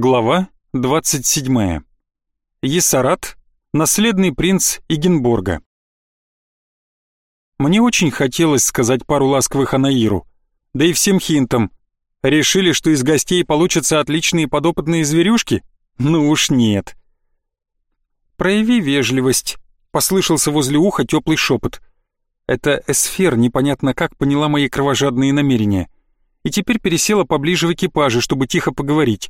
Глава 27. Есарат, наследный принц Игенборга. Мне очень хотелось сказать пару ласковых Анаиру, да и всем хинтам. Решили, что из гостей получатся отличные подопытные зверюшки? Ну уж нет. «Прояви вежливость», — послышался возле уха теплый шепот. Это эсфер непонятно как поняла мои кровожадные намерения и теперь пересела поближе в экипаже, чтобы тихо поговорить.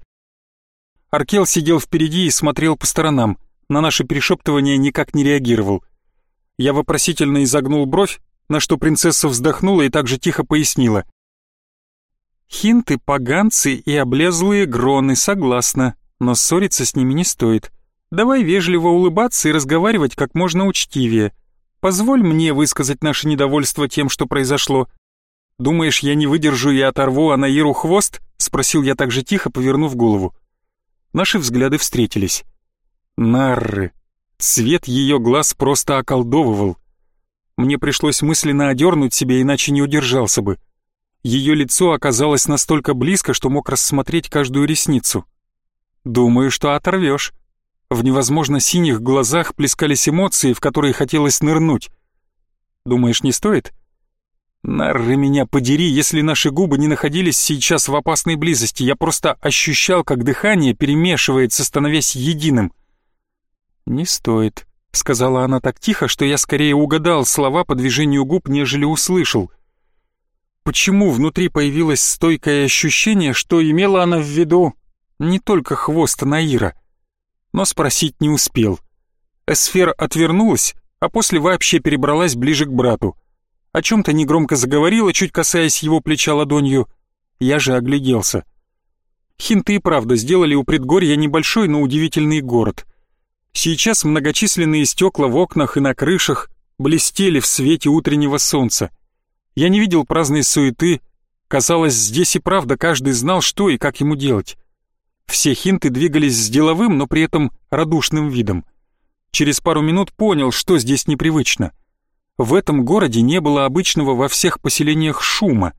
Аркел сидел впереди и смотрел по сторонам, на наше перешептывание никак не реагировал. Я вопросительно изогнул бровь, на что принцесса вздохнула и также тихо пояснила. «Хинты, поганцы и облезлые гроны, согласна, но ссориться с ними не стоит. Давай вежливо улыбаться и разговаривать как можно учтивее. Позволь мне высказать наше недовольство тем, что произошло. Думаешь, я не выдержу и оторву Анаиру хвост?» — спросил я так же тихо, повернув голову. Наши взгляды встретились. Нарры. Цвет ее глаз просто околдовывал. Мне пришлось мысленно одернуть себя, иначе не удержался бы. Ее лицо оказалось настолько близко, что мог рассмотреть каждую ресницу. Думаю, что оторвешь. В невозможно синих глазах плескались эмоции, в которые хотелось нырнуть. Думаешь, не стоит? Нарры меня подери, если наши губы не находились сейчас в опасной близости, я просто ощущал, как дыхание перемешивается, становясь единым. «Не стоит», — сказала она так тихо, что я скорее угадал слова по движению губ, нежели услышал. Почему внутри появилось стойкое ощущение, что имела она в виду не только хвост Наира? но спросить не успел. Эсфер отвернулась, а после вообще перебралась ближе к брату. О чем-то негромко заговорила, чуть касаясь его плеча ладонью. Я же огляделся. Хинты и правда сделали у предгорья небольшой, но удивительный город. Сейчас многочисленные стекла в окнах и на крышах блестели в свете утреннего солнца. Я не видел праздной суеты. Казалось, здесь и правда каждый знал, что и как ему делать. Все хинты двигались с деловым, но при этом радушным видом. Через пару минут понял, что здесь непривычно. В этом городе не было обычного во всех поселениях шума.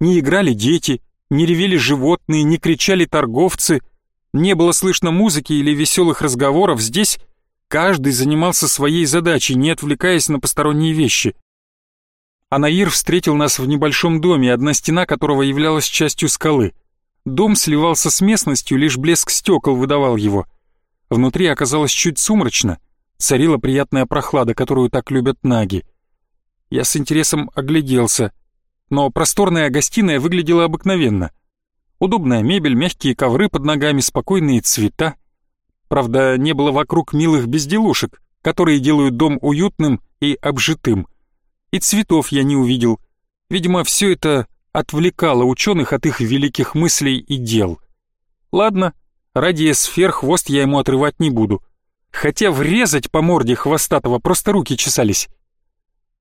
Не играли дети, не ревели животные, не кричали торговцы, не было слышно музыки или веселых разговоров. Здесь каждый занимался своей задачей, не отвлекаясь на посторонние вещи. Анаир встретил нас в небольшом доме, одна стена которого являлась частью скалы — Дом сливался с местностью, лишь блеск стекол выдавал его. Внутри оказалось чуть сумрачно, царила приятная прохлада, которую так любят наги. Я с интересом огляделся, но просторная гостиная выглядела обыкновенно. Удобная мебель, мягкие ковры под ногами, спокойные цвета. Правда, не было вокруг милых безделушек, которые делают дом уютным и обжитым. И цветов я не увидел. Видимо, все это отвлекало ученых от их великих мыслей и дел. Ладно, ради сфер хвост я ему отрывать не буду. Хотя врезать по морде хвостатого просто руки чесались.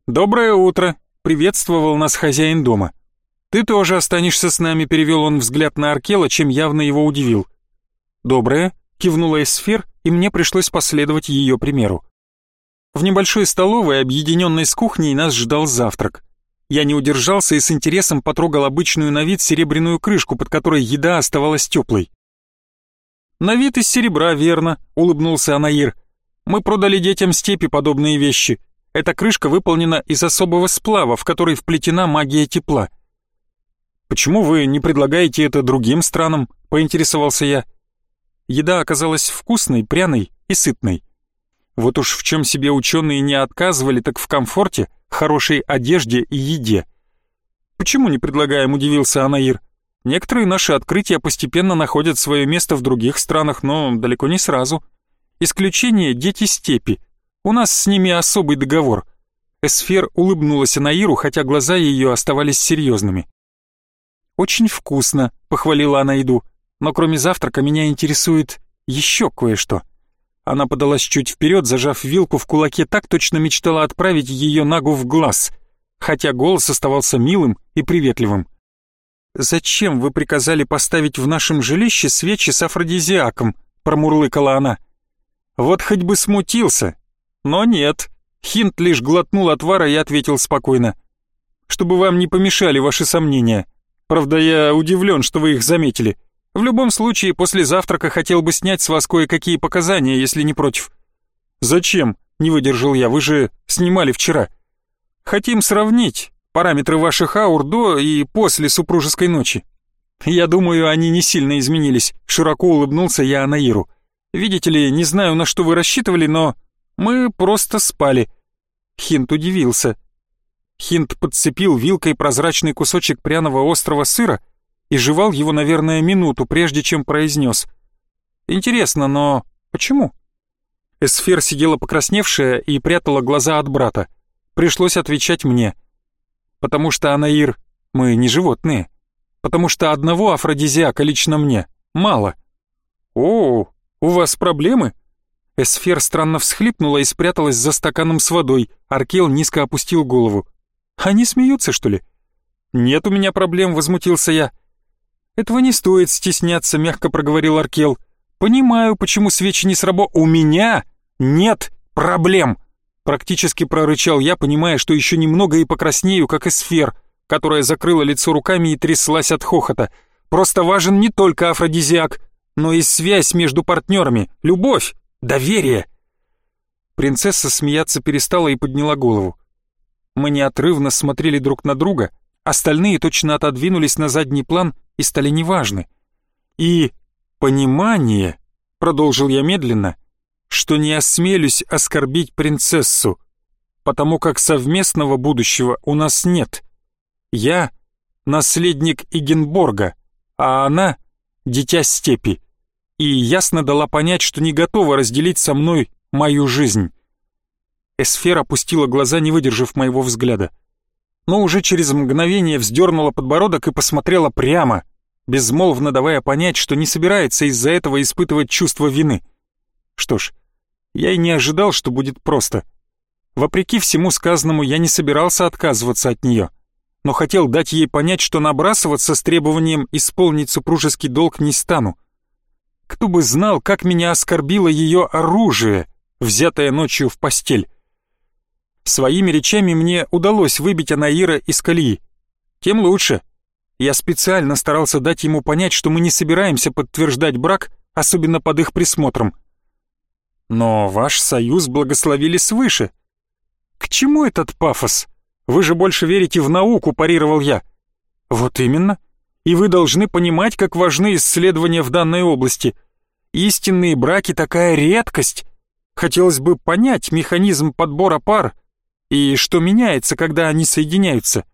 «Доброе утро!» — приветствовал нас хозяин дома. «Ты тоже останешься с нами», — перевел он взгляд на Аркела, чем явно его удивил. «Доброе», — кивнула Эсфер, и мне пришлось последовать ее примеру. В небольшой столовой, объединенной с кухней, нас ждал завтрак. Я не удержался и с интересом потрогал обычную на вид серебряную крышку, под которой еда оставалась теплой. «На вид из серебра, верно», — улыбнулся Анаир. «Мы продали детям степи подобные вещи. Эта крышка выполнена из особого сплава, в который вплетена магия тепла». «Почему вы не предлагаете это другим странам?» — поинтересовался я. Еда оказалась вкусной, пряной и сытной. Вот уж в чем себе ученые не отказывали, так в комфорте, хорошей одежде и еде. «Почему не предлагаем?» – удивился Анаир. «Некоторые наши открытия постепенно находят свое место в других странах, но далеко не сразу. Исключение – дети степи. У нас с ними особый договор». Эсфер улыбнулась Анаиру, хотя глаза ее оставались серьезными. «Очень вкусно», — похвалила она еду, «но кроме завтрака меня интересует еще кое-что». Она подалась чуть вперед, зажав вилку в кулаке, так точно мечтала отправить ее нагу в глаз, хотя голос оставался милым и приветливым. «Зачем вы приказали поставить в нашем жилище свечи с афродизиаком?» — промурлыкала она. «Вот хоть бы смутился. Но нет». Хинт лишь глотнул отвара и ответил спокойно. «Чтобы вам не помешали ваши сомнения. Правда, я удивлен, что вы их заметили. В любом случае, после завтрака хотел бы снять с вас кое-какие показания, если не против». «Зачем?» — не выдержал я, вы же снимали вчера. «Хотим сравнить параметры ваших аур до и после супружеской ночи». «Я думаю, они не сильно изменились», — широко улыбнулся я Анаиру. «Видите ли, не знаю, на что вы рассчитывали, но мы просто спали». Хинт удивился. Хинт подцепил вилкой прозрачный кусочек пряного острого сыра и жевал его, наверное, минуту, прежде чем произнес. «Интересно, но почему?» Эсфер сидела покрасневшая и прятала глаза от брата. Пришлось отвечать мне. «Потому что, Анаир, мы не животные. Потому что одного афродизиака лично мне мало». «О, у вас проблемы?» Эсфер странно всхлипнула и спряталась за стаканом с водой. Аркел низко опустил голову. «Они смеются, что ли?» «Нет у меня проблем», — возмутился я. «Этого не стоит стесняться», — мягко проговорил Аркел. «Понимаю, почему свечи не сработали. У меня нет проблем!» Практически прорычал я, понимая, что еще немного и покраснею, как эсфер, которая закрыла лицо руками и тряслась от хохота. «Просто важен не только афродизиак, но и связь между партнерами, любовь, доверие». Принцесса смеяться перестала и подняла голову. Мы неотрывно смотрели друг на друга, остальные точно отодвинулись на задний план и стали неважны. И понимание, продолжил я медленно, что не осмелюсь оскорбить принцессу, потому как совместного будущего у нас нет. Я — наследник Игенборга, а она — дитя степи, и ясно дала понять, что не готова разделить со мной мою жизнь. Эсфера опустила глаза, не выдержав моего взгляда. Но уже через мгновение вздернула подбородок и посмотрела прямо, безмолвно давая понять, что не собирается из-за этого испытывать чувство вины. Что ж, я и не ожидал, что будет просто. Вопреки всему сказанному, я не собирался отказываться от нее, но хотел дать ей понять, что набрасываться с требованием исполнить супружеский долг не стану. Кто бы знал, как меня оскорбило ее оружие, взятое ночью в постель. Своими речами мне удалось выбить Анаира из колеи. Тем лучше. Я специально старался дать ему понять, что мы не собираемся подтверждать брак, особенно под их присмотром. Но ваш союз благословили свыше. К чему этот пафос? Вы же больше верите в науку, парировал я. Вот именно. И вы должны понимать, как важны исследования в данной области. Истинные браки такая редкость. Хотелось бы понять механизм подбора пар и что меняется, когда они соединяются.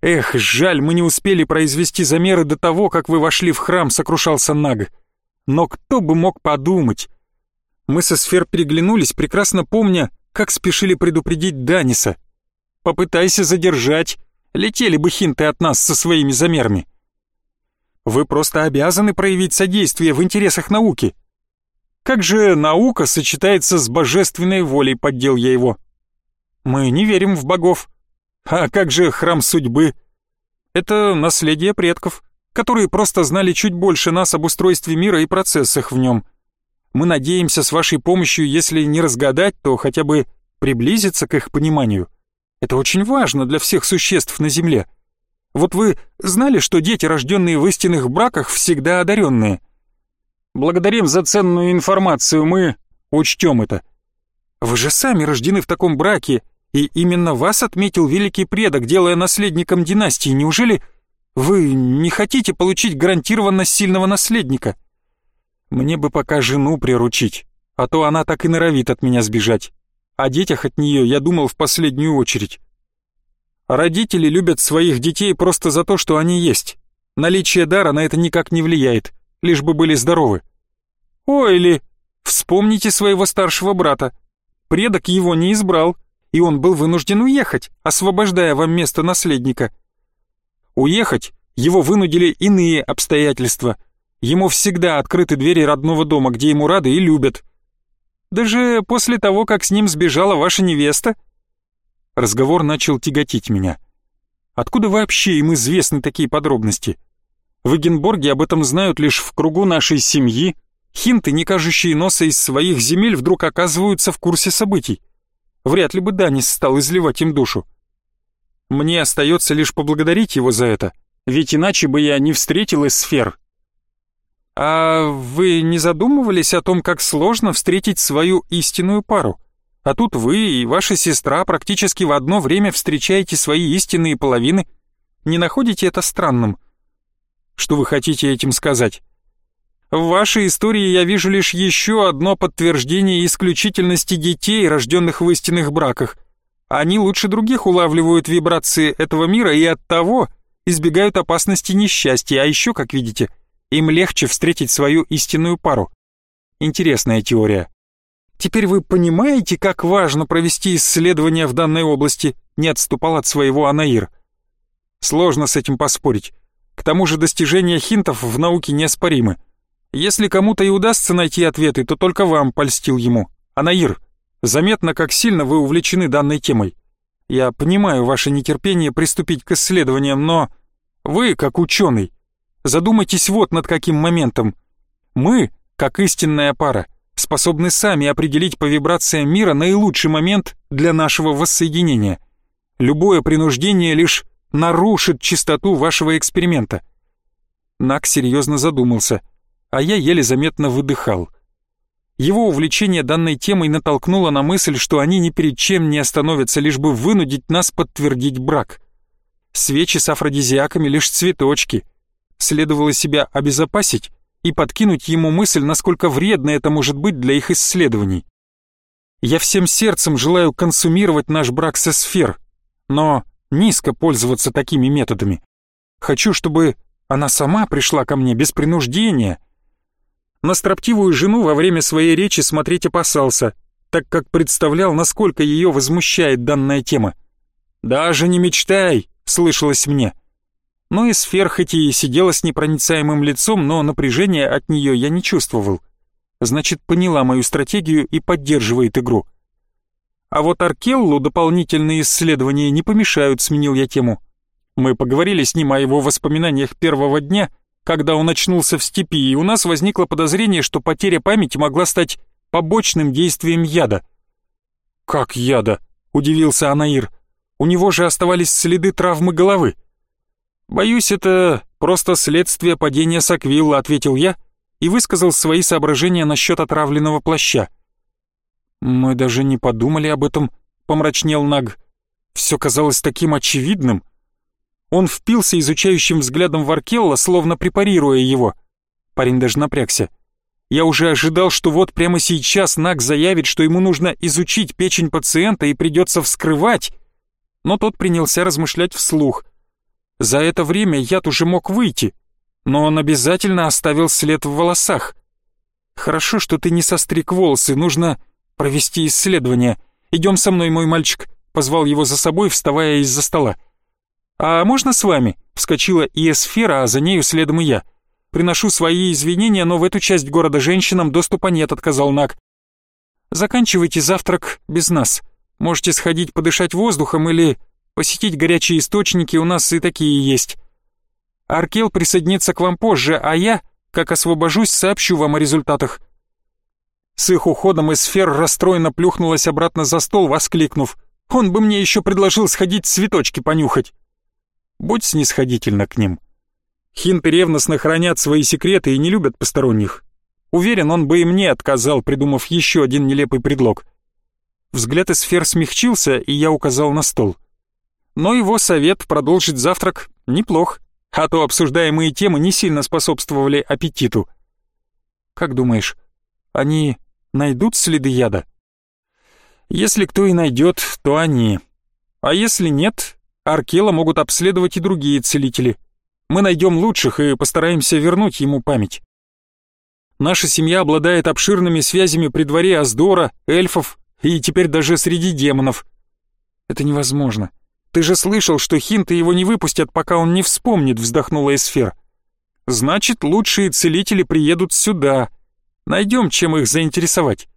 Эх, жаль, мы не успели произвести замеры до того, как вы вошли в храм, сокрушался Наг. Но кто бы мог подумать? Мы со сфер переглянулись, прекрасно помня, как спешили предупредить Даниса. Попытайся задержать, летели бы хинты от нас со своими замерами. Вы просто обязаны проявить содействие в интересах науки. Как же наука сочетается с божественной волей, поддел я его. Мы не верим в богов. А как же храм судьбы? Это наследие предков, которые просто знали чуть больше нас об устройстве мира и процессах в нем. Мы надеемся с вашей помощью, если не разгадать, то хотя бы приблизиться к их пониманию. Это очень важно для всех существ на Земле. Вот вы знали, что дети, рожденные в истинных браках, всегда одаренные? Благодарим за ценную информацию, мы учтем это. Вы же сами рождены в таком браке, и именно вас отметил великий предок, делая наследником династии. Неужели вы не хотите получить гарантированно сильного наследника? Мне бы пока жену приручить, а то она так и норовит от меня сбежать. О детях от нее я думал в последнюю очередь. Родители любят своих детей просто за то, что они есть. Наличие дара на это никак не влияет, лишь бы были здоровы. Ой, или вспомните своего старшего брата. Предок его не избрал, и он был вынужден уехать, освобождая вам место наследника. Уехать его вынудили иные обстоятельства. Ему всегда открыты двери родного дома, где ему рады и любят. Даже после того, как с ним сбежала ваша невеста. Разговор начал тяготить меня. Откуда вообще им известны такие подробности? В Эгенборге об этом знают лишь в кругу нашей семьи. Хинты, не кажущие носа из своих земель, вдруг оказываются в курсе событий. Вряд ли бы Данис стал изливать им душу. Мне остается лишь поблагодарить его за это, ведь иначе бы я не встретил сфер. «А вы не задумывались о том, как сложно встретить свою истинную пару? А тут вы и ваша сестра практически в одно время встречаете свои истинные половины. Не находите это странным?» «Что вы хотите этим сказать?» В вашей истории я вижу лишь еще одно подтверждение исключительности детей, рожденных в истинных браках. Они лучше других улавливают вибрации этого мира и оттого избегают опасности несчастья, а еще, как видите, им легче встретить свою истинную пару. Интересная теория. Теперь вы понимаете, как важно провести исследования в данной области, не отступал от своего Анаир. Сложно с этим поспорить. К тому же достижения хинтов в науке неоспоримы. Если кому-то и удастся найти ответы, то только вам польстил ему. Анаир, заметно, как сильно вы увлечены данной темой. Я понимаю ваше нетерпение приступить к исследованиям, но вы, как ученый, задумайтесь вот над каким моментом. Мы, как истинная пара, способны сами определить по вибрациям мира наилучший момент для нашего воссоединения. Любое принуждение лишь нарушит чистоту вашего эксперимента. Нак серьезно задумался — а я еле заметно выдыхал. Его увлечение данной темой натолкнуло на мысль, что они ни перед чем не остановятся, лишь бы вынудить нас подтвердить брак. Свечи с афродизиаками лишь цветочки. Следовало себя обезопасить и подкинуть ему мысль, насколько вредно это может быть для их исследований. Я всем сердцем желаю консумировать наш брак со сфер, но низко пользоваться такими методами. Хочу, чтобы она сама пришла ко мне без принуждения, на строптивую жену во время своей речи смотреть опасался, так как представлял, насколько ее возмущает данная тема. «Даже не мечтай!» — слышалось мне. Но и сфер хоть и сидела с непроницаемым лицом, но напряжения от нее я не чувствовал. Значит, поняла мою стратегию и поддерживает игру. А вот Аркеллу дополнительные исследования не помешают, сменил я тему. Мы поговорили с ним о его воспоминаниях первого дня — когда он очнулся в степи, и у нас возникло подозрение, что потеря памяти могла стать побочным действием яда. «Как яда?» — удивился Анаир. «У него же оставались следы травмы головы». «Боюсь, это просто следствие падения Саквилла», — ответил я и высказал свои соображения насчет отравленного плаща. «Мы даже не подумали об этом», — помрачнел Наг. «Все казалось таким очевидным». Он впился изучающим взглядом в Аркелла, словно препарируя его. Парень даже напрягся. Я уже ожидал, что вот прямо сейчас Нак заявит, что ему нужно изучить печень пациента и придется вскрывать. Но тот принялся размышлять вслух. За это время яд уже мог выйти, но он обязательно оставил след в волосах. Хорошо, что ты не состриг волосы, нужно провести исследование. Идем со мной, мой мальчик, позвал его за собой, вставая из-за стола. «А можно с вами?» — вскочила и эсфера, а за нею следом и я. «Приношу свои извинения, но в эту часть города женщинам доступа нет», — отказал Нак. «Заканчивайте завтрак без нас. Можете сходить подышать воздухом или посетить горячие источники, у нас и такие есть. Аркел присоединится к вам позже, а я, как освобожусь, сообщу вам о результатах». С их уходом эсфер расстроенно плюхнулась обратно за стол, воскликнув. «Он бы мне еще предложил сходить цветочки понюхать». Будь снисходительна к ним. Хинты ревностно хранят свои секреты и не любят посторонних. Уверен, он бы и мне отказал, придумав еще один нелепый предлог. Взгляд из сфер смягчился, и я указал на стол. Но его совет продолжить завтрак неплох, а то обсуждаемые темы не сильно способствовали аппетиту. Как думаешь, они найдут следы яда? Если кто и найдет, то они. А если нет, Аркела могут обследовать и другие целители. Мы найдем лучших и постараемся вернуть ему память. Наша семья обладает обширными связями при дворе Аздора, эльфов и теперь даже среди демонов. Это невозможно. Ты же слышал, что хинты его не выпустят, пока он не вспомнит, вздохнула Эсфер. Значит, лучшие целители приедут сюда. Найдем, чем их заинтересовать.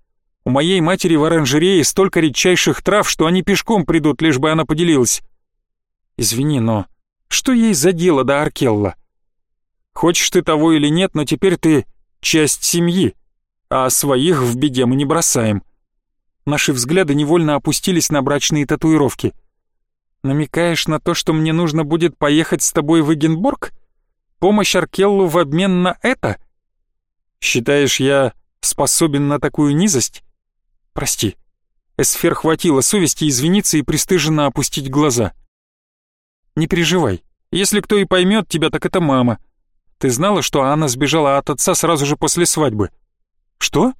У моей матери в оранжерее столько редчайших трав, что они пешком придут, лишь бы она поделилась. Извини, но что ей за дело до Аркелла? Хочешь ты того или нет, но теперь ты часть семьи, а своих в беде мы не бросаем. Наши взгляды невольно опустились на брачные татуировки. Намекаешь на то, что мне нужно будет поехать с тобой в Эгенборг? Помощь Аркеллу в обмен на это? Считаешь, я способен на такую низость? Прости. Эсфер хватило совести извиниться и пристыженно опустить глаза. Не переживай. Если кто и поймет тебя, так это мама. Ты знала, что Анна сбежала от отца сразу же после свадьбы? Что?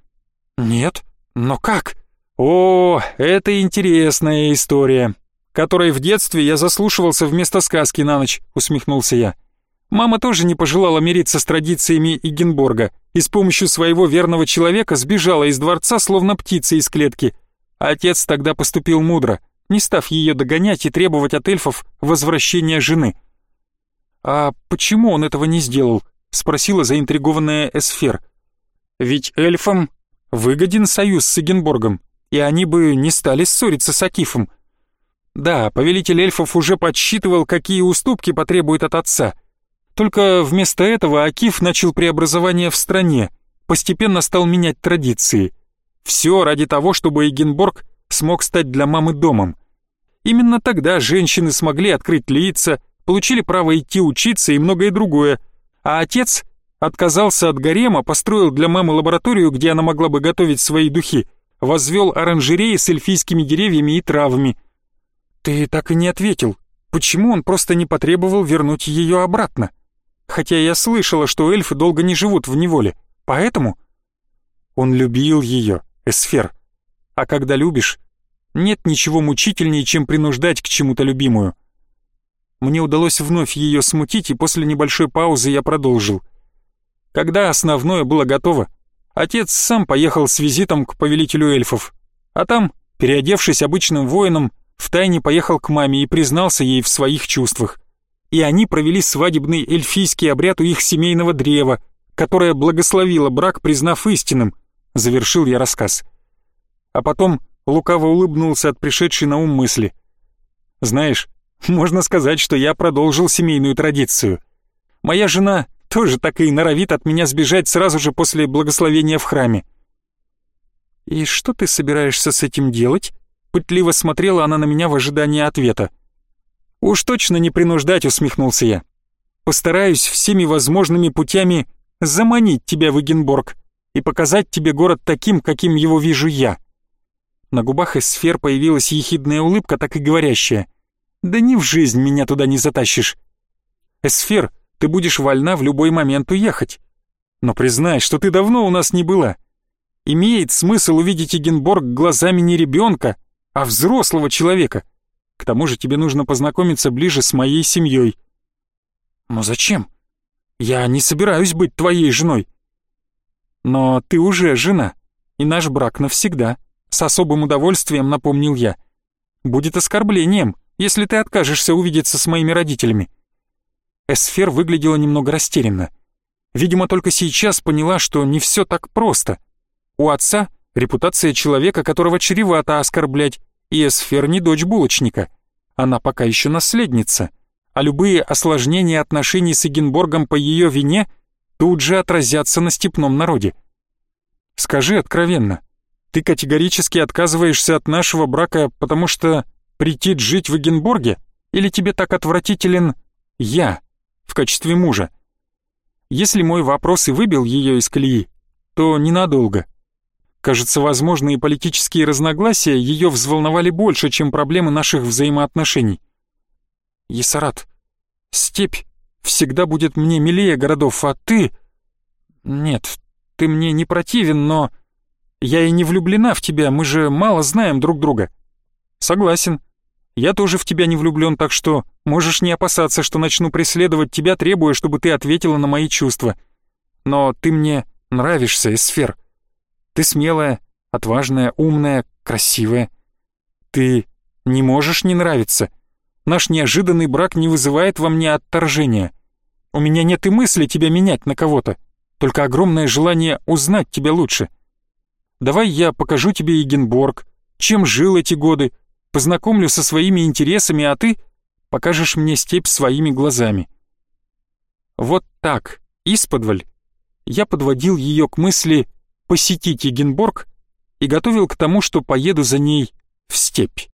Нет. Но как? О, это интересная история, которой в детстве я заслушивался вместо сказки на ночь, усмехнулся я. Мама тоже не пожелала мириться с традициями Игенборга и с помощью своего верного человека сбежала из дворца, словно птица из клетки. Отец тогда поступил мудро, не став ее догонять и требовать от эльфов возвращения жены. «А почему он этого не сделал?» — спросила заинтригованная Эсфер. «Ведь эльфам выгоден союз с Игенборгом, и они бы не стали ссориться с Акифом. Да, повелитель эльфов уже подсчитывал, какие уступки потребует от отца — только вместо этого Акиф начал преобразование в стране, постепенно стал менять традиции. Все ради того, чтобы Эгенборг смог стать для мамы домом. Именно тогда женщины смогли открыть лица, получили право идти учиться и многое другое, а отец отказался от гарема, построил для мамы лабораторию, где она могла бы готовить свои духи, возвел оранжереи с эльфийскими деревьями и травами. «Ты так и не ответил, почему он просто не потребовал вернуть ее обратно?» хотя я слышала, что эльфы долго не живут в неволе, поэтому... Он любил ее, Эсфер. А когда любишь, нет ничего мучительнее, чем принуждать к чему-то любимую. Мне удалось вновь ее смутить, и после небольшой паузы я продолжил. Когда основное было готово, отец сам поехал с визитом к повелителю эльфов, а там, переодевшись обычным воином, втайне поехал к маме и признался ей в своих чувствах и они провели свадебный эльфийский обряд у их семейного древа, которое благословило брак, признав истинным, завершил я рассказ. А потом лукаво улыбнулся от пришедшей на ум мысли. Знаешь, можно сказать, что я продолжил семейную традицию. Моя жена тоже так и норовит от меня сбежать сразу же после благословения в храме. «И что ты собираешься с этим делать?» Пытливо смотрела она на меня в ожидании ответа. «Уж точно не принуждать», — усмехнулся я. «Постараюсь всеми возможными путями заманить тебя в Эгенборг и показать тебе город таким, каким его вижу я». На губах из сфер появилась ехидная улыбка, так и говорящая. «Да ни в жизнь меня туда не затащишь. Эсфер, ты будешь вольна в любой момент уехать. Но признай, что ты давно у нас не была. Имеет смысл увидеть Эгенборг глазами не ребенка, а взрослого человека, к тому же тебе нужно познакомиться ближе с моей семьей». «Но зачем? Я не собираюсь быть твоей женой». «Но ты уже жена, и наш брак навсегда», — с особым удовольствием напомнил я. «Будет оскорблением, если ты откажешься увидеться с моими родителями». Эсфер выглядела немного растерянно. Видимо, только сейчас поняла, что не все так просто. У отца репутация человека, которого чревато оскорблять, Эсфер не дочь булочника. Она пока еще наследница, а любые осложнения отношений с Эгенборгом по ее вине тут же отразятся на степном народе. Скажи откровенно, ты категорически отказываешься от нашего брака, потому что прийти жить в Эгенборге? Или тебе так отвратителен я в качестве мужа? Если мой вопрос и выбил ее из колеи, то ненадолго — Кажется, возможные политические разногласия ее взволновали больше, чем проблемы наших взаимоотношений. Есарат, степь всегда будет мне милее городов, а ты... Нет, ты мне не противен, но... Я и не влюблена в тебя, мы же мало знаем друг друга. Согласен. Я тоже в тебя не влюблен, так что можешь не опасаться, что начну преследовать тебя, требуя, чтобы ты ответила на мои чувства. Но ты мне нравишься, Эсфер. Ты смелая, отважная, умная, красивая. Ты не можешь не нравиться. Наш неожиданный брак не вызывает во мне отторжения. У меня нет и мысли тебя менять на кого-то, только огромное желание узнать тебя лучше. Давай я покажу тебе Егенборг, чем жил эти годы, познакомлю со своими интересами, а ты покажешь мне степь своими глазами. Вот так, исподволь, я подводил ее к мысли посетить Егенборг и готовил к тому, что поеду за ней в степь.